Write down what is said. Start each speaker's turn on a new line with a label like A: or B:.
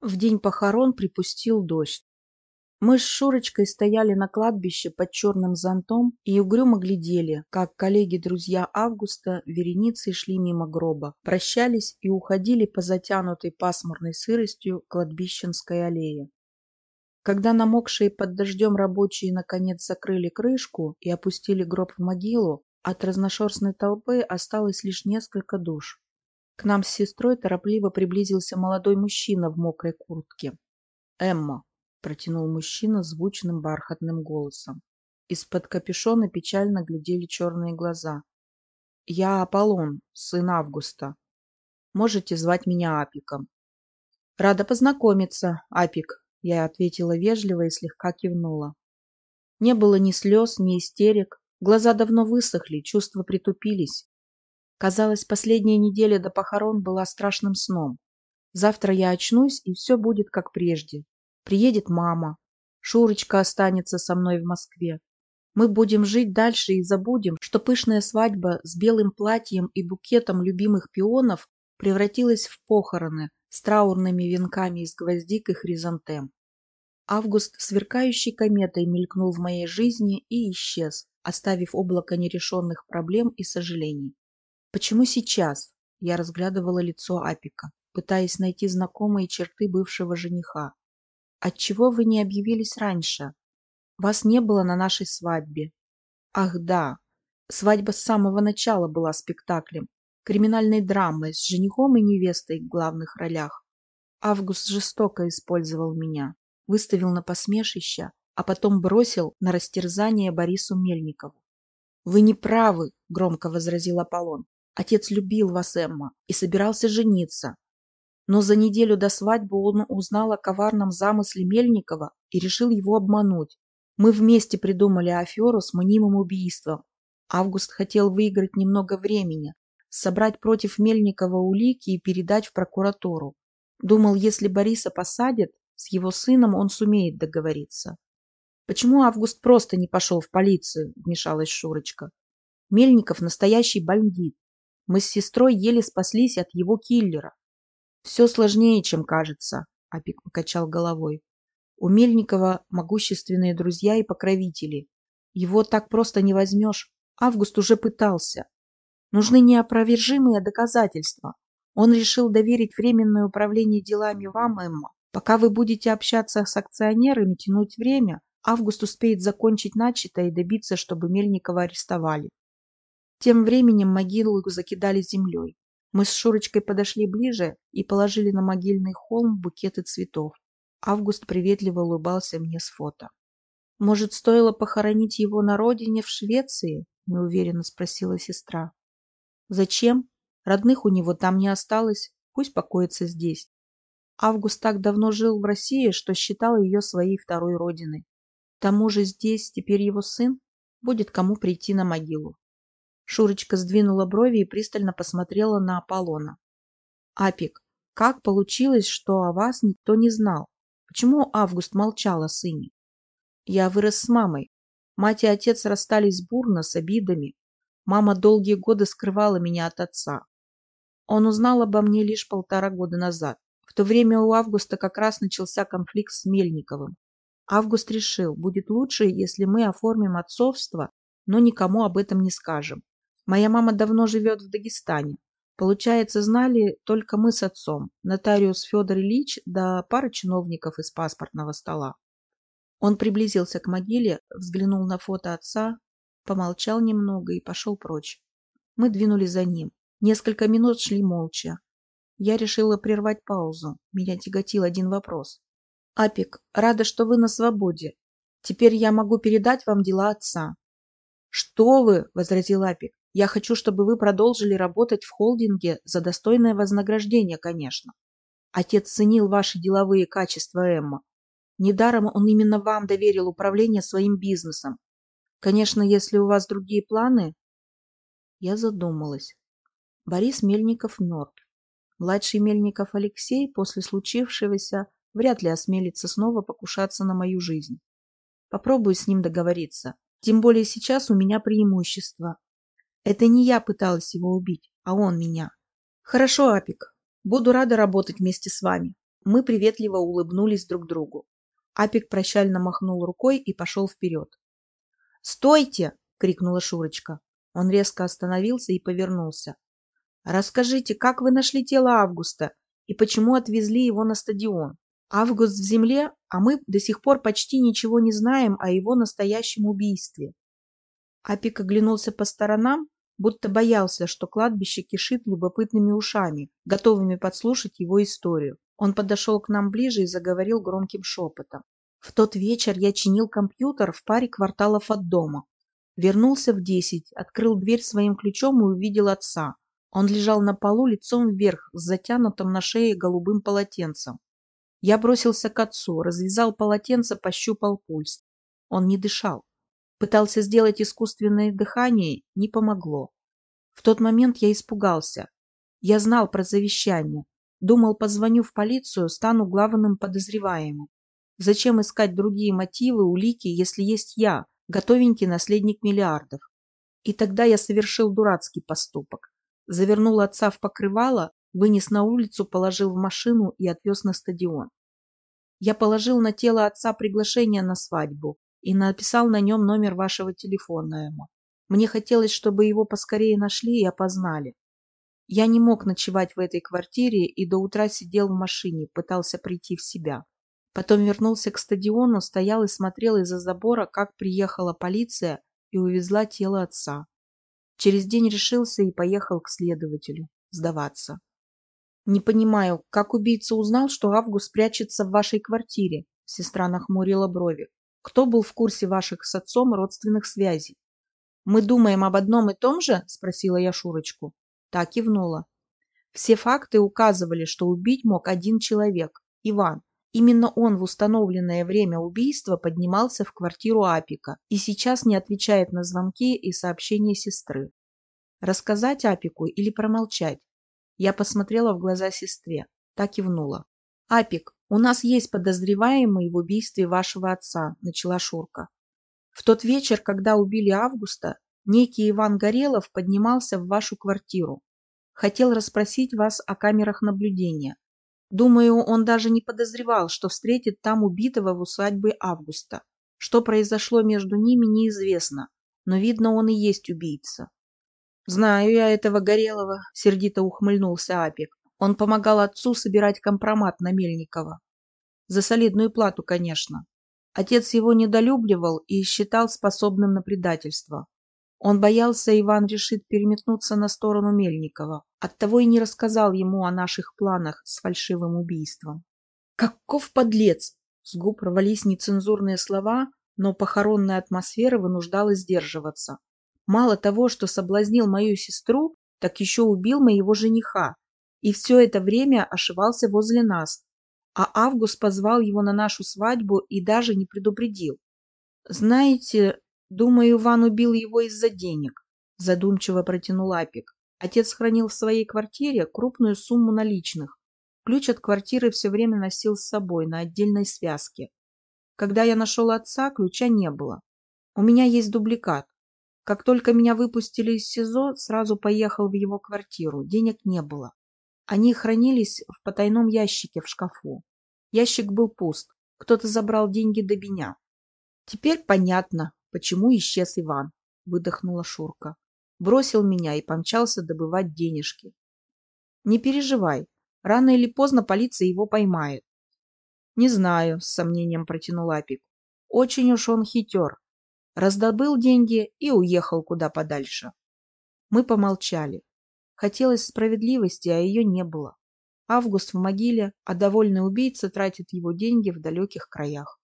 A: В день похорон припустил дождь. Мы с Шурочкой стояли на кладбище под черным зонтом и угрюмо глядели, как коллеги-друзья Августа вереницей шли мимо гроба, прощались и уходили по затянутой пасмурной сыростью кладбищенской аллее. Когда намокшие под дождем рабочие наконец закрыли крышку и опустили гроб в могилу, от разношерстной толпы осталось лишь несколько душ. К нам с сестрой торопливо приблизился молодой мужчина в мокрой куртке. «Эмма», — протянул мужчина звучным бархатным голосом. Из-под капюшона печально глядели черные глаза. «Я Аполлон, сын Августа. Можете звать меня Апиком». «Рада познакомиться, Апик», — я ответила вежливо и слегка кивнула. Не было ни слез, ни истерик. Глаза давно высохли, чувства притупились. Казалось, последняя неделя до похорон была страшным сном. Завтра я очнусь, и все будет как прежде. Приедет мама. Шурочка останется со мной в Москве. Мы будем жить дальше и забудем, что пышная свадьба с белым платьем и букетом любимых пионов превратилась в похороны с траурными венками из гвоздик и хризантем. Август сверкающей кометой мелькнул в моей жизни и исчез, оставив облако нерешенных проблем и сожалений. Почему сейчас? Я разглядывала лицо Апика, пытаясь найти знакомые черты бывшего жениха. Отчего вы не объявились раньше? Вас не было на нашей свадьбе. Ах да, свадьба с самого начала была спектаклем, криминальной драмой с женихом и невестой в главных ролях. Август жестоко использовал меня, выставил на посмешище, а потом бросил на растерзание Борису Мельникову. «Вы не правы», — громко возразил Аполлон. Отец любил вас, Эмма, и собирался жениться. Но за неделю до свадьбы он узнал о коварном замысле Мельникова и решил его обмануть. Мы вместе придумали аферу с мнимым убийством. Август хотел выиграть немного времени, собрать против Мельникова улики и передать в прокуратуру. Думал, если Бориса посадят, с его сыном он сумеет договориться. «Почему Август просто не пошел в полицию?» – вмешалась Шурочка. «Мельников – настоящий бандит. Мы с сестрой еле спаслись от его киллера. Все сложнее, чем кажется, Апик покачал головой. У Мельникова могущественные друзья и покровители. Его так просто не возьмешь. Август уже пытался. Нужны неопровержимые доказательства. Он решил доверить временное управление делами вам, Эмма. Пока вы будете общаться с акционерами, тянуть время, Август успеет закончить начатое и добиться, чтобы Мельникова арестовали. Тем временем могилу закидали землей. Мы с Шурочкой подошли ближе и положили на могильный холм букеты цветов. Август приветливо улыбался мне с фото. «Может, стоило похоронить его на родине в Швеции?» – неуверенно спросила сестра. «Зачем? Родных у него там не осталось, пусть покоится здесь. Август так давно жил в России, что считал ее своей второй родиной. К тому же здесь теперь его сын будет кому прийти на могилу. Шурочка сдвинула брови и пристально посмотрела на Аполлона. «Апик, как получилось, что о вас никто не знал? Почему Август молчал о сыне?» «Я вырос с мамой. Мать и отец расстались бурно, с обидами. Мама долгие годы скрывала меня от отца. Он узнал обо мне лишь полтора года назад. В то время у Августа как раз начался конфликт с Мельниковым. Август решил, будет лучше, если мы оформим отцовство, но никому об этом не скажем. Моя мама давно живет в Дагестане. Получается, знали только мы с отцом, нотариус Федор Ильич да пара чиновников из паспортного стола. Он приблизился к могиле, взглянул на фото отца, помолчал немного и пошел прочь. Мы двинулись за ним. Несколько минут шли молча. Я решила прервать паузу. Меня тяготил один вопрос. «Апик, рада, что вы на свободе. Теперь я могу передать вам дела отца». «Что вы?» – возразил Апик. Я хочу, чтобы вы продолжили работать в холдинге за достойное вознаграждение, конечно. Отец ценил ваши деловые качества, Эмма. Недаром он именно вам доверил управление своим бизнесом. Конечно, если у вас другие планы... Я задумалась. Борис Мельников мертв. Младший Мельников Алексей после случившегося вряд ли осмелится снова покушаться на мою жизнь. Попробую с ним договориться. Тем более сейчас у меня преимущество. Это не я пыталась его убить, а он меня. Хорошо, Апик. Буду рада работать вместе с вами. Мы приветливо улыбнулись друг другу. Апик прощально махнул рукой и пошел вперед. «Стойте!» — крикнула Шурочка. Он резко остановился и повернулся. «Расскажите, как вы нашли тело Августа и почему отвезли его на стадион? Август в земле, а мы до сих пор почти ничего не знаем о его настоящем убийстве». Апик оглянулся по сторонам, будто боялся, что кладбище кишит любопытными ушами, готовыми подслушать его историю. Он подошел к нам ближе и заговорил громким шепотом. В тот вечер я чинил компьютер в паре кварталов от дома. Вернулся в десять, открыл дверь своим ключом и увидел отца. Он лежал на полу лицом вверх, с затянутым на шее голубым полотенцем. Я бросился к отцу, развязал полотенце, пощупал пульс. Он не дышал. Пытался сделать искусственное дыхание, не помогло. В тот момент я испугался. Я знал про завещание. Думал, позвоню в полицию, стану главным подозреваемым. Зачем искать другие мотивы, улики, если есть я, готовенький наследник миллиардов? И тогда я совершил дурацкий поступок. Завернул отца в покрывало, вынес на улицу, положил в машину и отвез на стадион. Я положил на тело отца приглашение на свадьбу и написал на нем номер вашего телефона ему. Мне хотелось, чтобы его поскорее нашли и опознали. Я не мог ночевать в этой квартире и до утра сидел в машине, пытался прийти в себя. Потом вернулся к стадиону, стоял и смотрел из-за забора, как приехала полиция и увезла тело отца. Через день решился и поехал к следователю сдаваться. Не понимаю, как убийца узнал, что Август прячется в вашей квартире? Сестра нахмурила брови. Кто был в курсе ваших с отцом родственных связей? Мы думаем об одном и том же? Спросила я Шурочку. Так кивнула. Все факты указывали, что убить мог один человек – Иван. Именно он в установленное время убийства поднимался в квартиру Апика и сейчас не отвечает на звонки и сообщения сестры. Рассказать Апику или промолчать? Я посмотрела в глаза сестре, так кивнула. «Апик, у нас есть подозреваемый в убийстве вашего отца», – начала Шурка. «В тот вечер, когда убили Августа, некий Иван Горелов поднимался в вашу квартиру. Хотел расспросить вас о камерах наблюдения. Думаю, он даже не подозревал, что встретит там убитого в усадьбе Августа. Что произошло между ними, неизвестно, но, видно, он и есть убийца. «Знаю я этого Горелого», — сердито ухмыльнулся Апик. Он помогал отцу собирать компромат на Мельникова. За солидную плату, конечно. Отец его недолюбливал и считал способным на предательство. Он боялся, Иван решит переметнуться на сторону Мельникова. Оттого и не рассказал ему о наших планах с фальшивым убийством. «Каков подлец!» С губ рвались нецензурные слова, но похоронная атмосфера вынуждала сдерживаться. Мало того, что соблазнил мою сестру, так еще убил моего жениха. И все это время ошивался возле нас. А Август позвал его на нашу свадьбу и даже не предупредил. Знаете, Думаю, Иван убил его из-за денег, задумчиво протянул Апик. Отец хранил в своей квартире крупную сумму наличных. Ключ от квартиры все время носил с собой на отдельной связке. Когда я нашел отца, ключа не было. У меня есть дубликат. Как только меня выпустили из СИЗО, сразу поехал в его квартиру. Денег не было. Они хранились в потайном ящике в шкафу. Ящик был пуст. Кто-то забрал деньги до меня. Теперь понятно, почему исчез Иван, выдохнула Шурка. Бросил меня и помчался добывать денежки. Не переживай, рано или поздно полиция его поймает. Не знаю, с сомнением протянул Апик. Очень уж он хитер. Раздобыл деньги и уехал куда подальше. Мы помолчали. Хотелось справедливости, а ее не было. Август в могиле, а довольный убийца тратит его деньги в далеких краях.